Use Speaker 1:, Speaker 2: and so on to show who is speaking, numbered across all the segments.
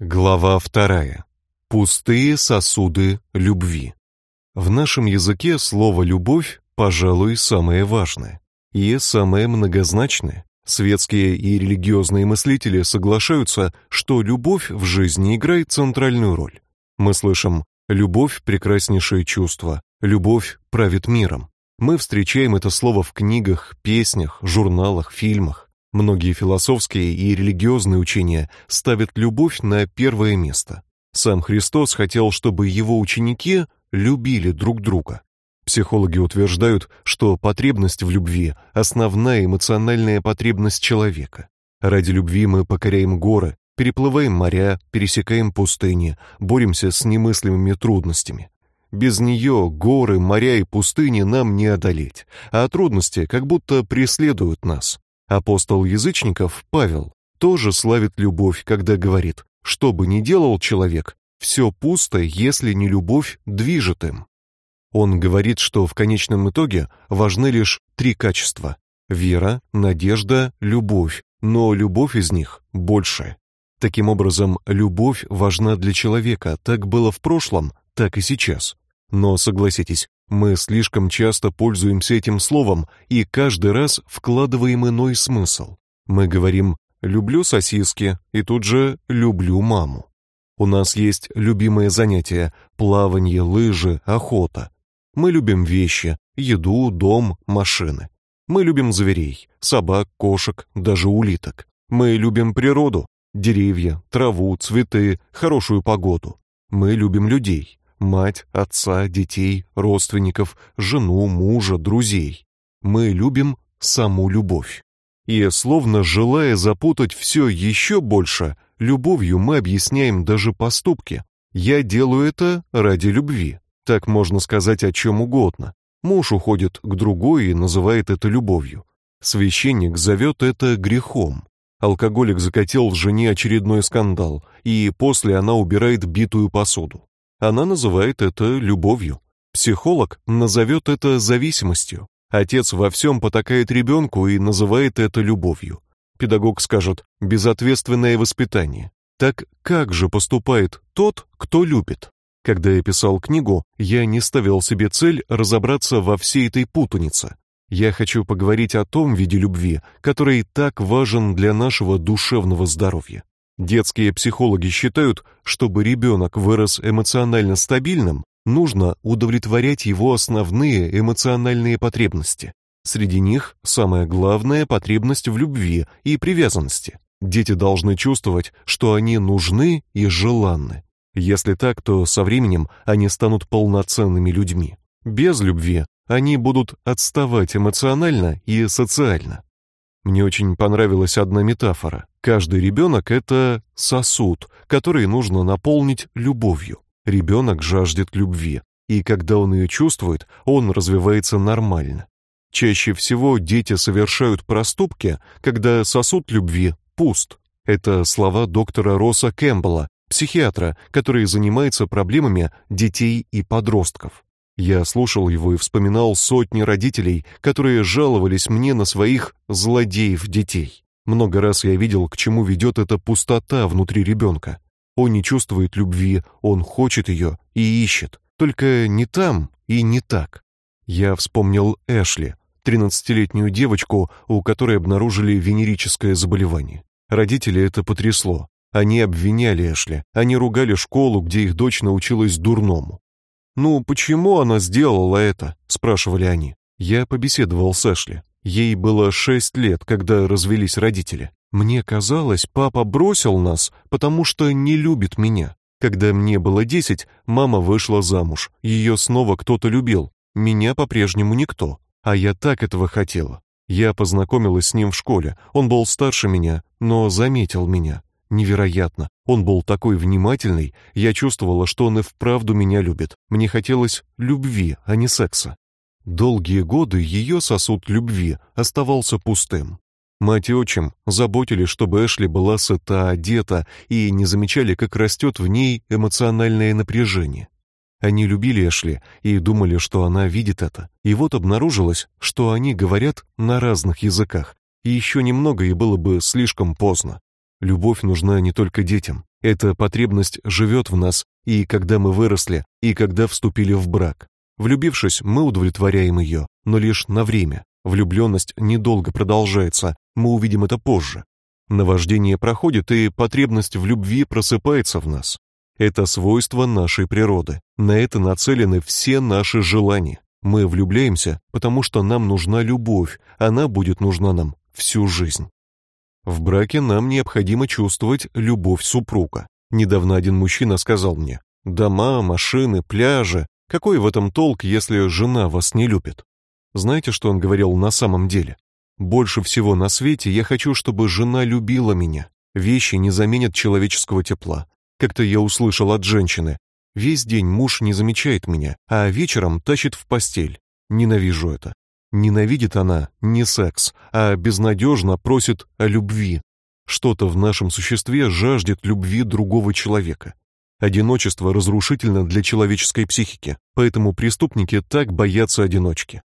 Speaker 1: Глава вторая. Пустые сосуды любви. В нашем языке слово любовь, пожалуй, самое важное и самое многозначное. Светские и религиозные мыслители соглашаются, что любовь в жизни играет центральную роль. Мы слышим: любовь прекраснейшее чувство, любовь правит миром. Мы встречаем это слово в книгах, песнях, журналах, фильмах. Многие философские и религиозные учения ставят любовь на первое место. Сам Христос хотел, чтобы его ученики любили друг друга. Психологи утверждают, что потребность в любви основная эмоциональная потребность человека. Ради любви мы покоряем горы, переплываем моря, пересекаем пустыни, боремся с немыслимыми трудностями. Без нее горы, моря и пустыни нам не одолеть, а трудности как будто преследуют нас. Апостол язычников Павел тоже славит любовь, когда говорит: что бы ни делал человек, все пусто, если не любовь движет им. Он говорит, что в конечном итоге важны лишь три качества: вера, надежда, любовь, но любовь из них больше. Таким образом, любовь важна для человека, так было в прошлом, так и сейчас. Но согласитесь, мы слишком часто пользуемся этим словом и каждый раз вкладываем иной смысл. Мы говорим люблю сосиски и тут же люблю маму. У нас есть любимые занятия: плавание, лыжи, охота. Мы любим вещи: еду, дом, машины. Мы любим зверей: собак, кошек, даже улиток. Мы любим природу: деревья, траву, цветы, хорошую погоду. Мы любим людей: мать, отца, детей, родственников, жену, мужа, друзей. Мы любим саму любовь. И словно желая запутать все еще больше, любовью мы объясняем даже поступки. Я делаю это ради любви. Так можно сказать о чем угодно. Муж уходит к другой и называет это любовью. Священник зовет это грехом. Алкоголик закатил жене очередной скандал, и после она убирает битую посуду. Она называет это любовью. Психолог назовет это зависимостью. Отец во всем потакает ребенку и называет это любовью. Педагог скажет безответственное воспитание. Так как же поступает тот, кто любит? Когда я писал книгу, я не ставил себе цель разобраться во всей этой путанице. Я хочу поговорить о том виде любви, который так важен для нашего душевного здоровья. Детские психологи считают, чтобы ребенок вырос эмоционально стабильным, нужно удовлетворять его основные эмоциональные потребности. Среди них самая главная потребность в любви и привязанности. Дети должны чувствовать, что они нужны и желанны. Если так, то со временем они станут полноценными людьми. Без любви они будут отставать эмоционально и социально. Мне очень понравилась одна метафора. Каждый ребенок — это сосуд, который нужно наполнить любовью. Ребенок жаждет любви, и когда он ее чувствует, он развивается нормально. Чаще всего дети совершают проступки, когда сосуд любви пуст. Это слова доктора Росса Кэмпбелла, психиатра, который занимается проблемами детей и подростков. Я слушал его и вспоминал сотни родителей, которые жаловались мне на своих злодеев детей. Много раз я видел, к чему ведет эта пустота внутри ребенка. Он не чувствует любви, он хочет ее и ищет, только не там и не так. Я вспомнил Эшли, тринадцатилетнюю девочку, у которой обнаружили венерическое заболевание. Родители это потрясло. Они обвиняли Эшли, они ругали школу, где их дочь научилась дурному. «Ну, почему она сделала это?» — спрашивали они. Я побеседовал с Эшли. Ей было шесть лет, когда развелись родители. Мне казалось, папа бросил нас, потому что не любит меня. Когда мне было десять, мама вышла замуж. Ее снова кто-то любил. Меня по-прежнему никто. А я так этого хотела. Я познакомилась с ним в школе. Он был старше меня, но заметил меня. Невероятно. Он был такой внимательный, я чувствовала, что он и вправду меня любит. Мне хотелось любви, а не секса. Долгие годы ее сосуд любви оставался пустым. Мать и отчим заботились, чтобы Эшли была сыта, одета и не замечали, как растет в ней эмоциональное напряжение. Они любили Эшли и думали, что она видит это. И вот обнаружилось, что они говорят на разных языках. И еще немного и было бы слишком поздно. Любовь нужна не только детям. Эта потребность живет в нас и когда мы выросли, и когда вступили в брак. Влюбившись, мы удовлетворяем ее, но лишь на время. Влюбленность недолго продолжается, мы увидим это позже. Наваждение проходит, и потребность в любви просыпается в нас. Это свойство нашей природы. На это нацелены все наши желания. Мы влюбляемся, потому что нам нужна любовь, она будет нужна нам всю жизнь. В браке нам необходимо чувствовать любовь супруга. Недавно один мужчина сказал мне: "Дома, машины, пляжи, какой в этом толк, если жена вас не любит?" Знаете, что он говорил на самом деле? Больше всего на свете я хочу, чтобы жена любила меня. Вещи не заменят человеческого тепла. Как-то я услышал от женщины: "Весь день муж не замечает меня, а вечером тащит в постель. Ненавижу это". Ненавидит она не секс, а безнадежно просит о любви. Что-то в нашем существе жаждет любви другого человека. Одиночество разрушительно для человеческой психики, поэтому преступники так боятся одиночки.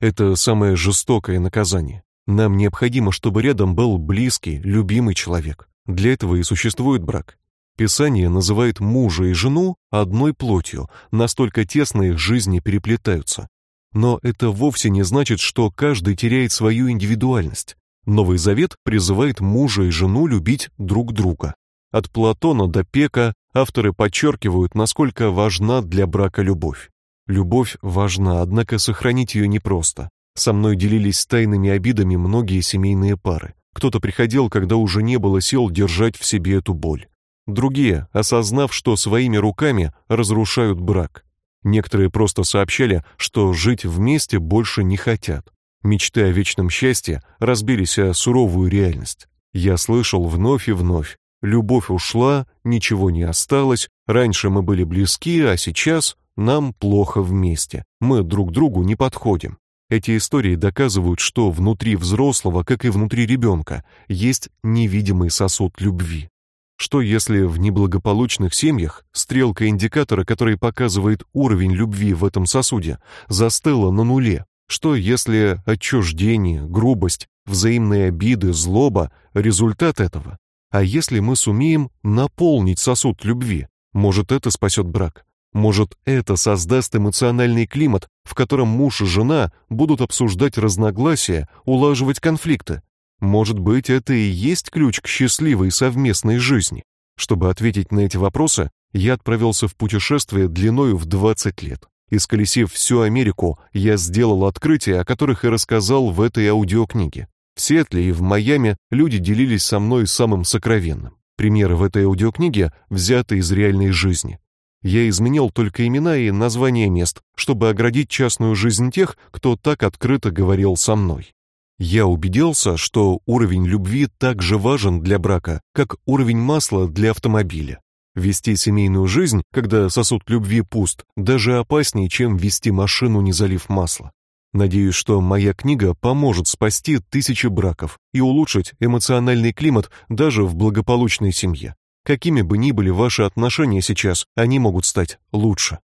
Speaker 1: Это самое жестокое наказание. Нам необходимо, чтобы рядом был близкий, любимый человек. Для этого и существует брак. Писание называет мужа и жену одной плотью, настолько тесно их жизни переплетаются. Но это вовсе не значит, что каждый теряет свою индивидуальность. Новый Завет призывает мужа и жену любить друг друга. От Платона до Пека авторы подчеркивают, насколько важна для брака любовь. Любовь важна, однако сохранить ее непросто. Со мной делились тайными обидами многие семейные пары. Кто-то приходил, когда уже не было сил держать в себе эту боль. Другие, осознав, что своими руками разрушают брак, Некоторые просто сообщали, что жить вместе больше не хотят. Мечты о вечном счастье разбились о суровую реальность. Я слышал вновь и вновь: любовь ушла, ничего не осталось. Раньше мы были близки, а сейчас нам плохо вместе. Мы друг другу не подходим. Эти истории доказывают, что внутри взрослого, как и внутри ребенка, есть невидимый сосуд любви. Что если в неблагополучных семьях стрелка индикатора, который показывает уровень любви в этом сосуде, застыла на нуле? Что если отчуждение, грубость, взаимные обиды, злоба результат этого? А если мы сумеем наполнить сосуд любви, может это спасет брак? Может, это создаст эмоциональный климат, в котором муж и жена будут обсуждать разногласия, улаживать конфликты, может быть, это и есть ключ к счастливой совместной жизни. Чтобы ответить на эти вопросы, я отправился в путешествие длиною в 20 лет. Исколесив всю Америку, я сделал открытия, о которых и рассказал в этой аудиокниге. В Сиэтле и в Майами люди делились со мной самым сокровенным. Примеры в этой аудиокниге взяты из реальной жизни. Я изменил только имена и названия мест, чтобы оградить частную жизнь тех, кто так открыто говорил со мной. Я убедился, что уровень любви так же важен для брака, как уровень масла для автомобиля. Вести семейную жизнь, когда сосуд любви пуст, даже опаснее, чем вести машину, не залив масла. Надеюсь, что моя книга поможет спасти тысячи браков и улучшить эмоциональный климат даже в благополучной семье. Какими бы ни были ваши отношения сейчас, они могут стать лучше.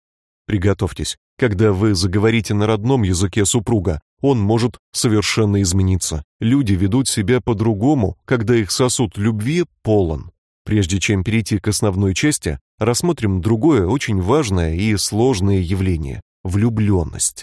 Speaker 1: Приготовьтесь. Когда вы заговорите на родном языке супруга, он может совершенно измениться. Люди ведут себя по-другому, когда их сосуд любви полон. Прежде чем перейти к основной части, рассмотрим другое очень важное и сложное явление влюбленность.